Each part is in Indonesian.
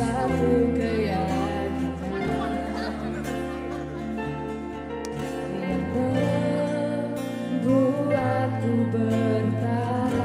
satu keyakinan yang membuatku bertahan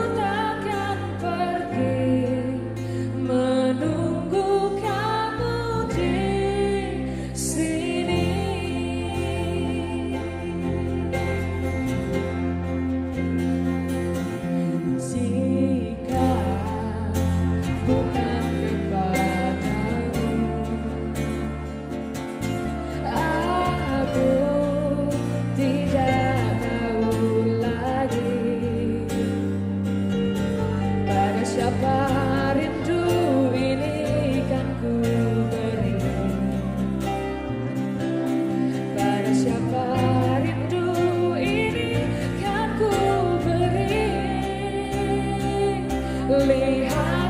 Leave.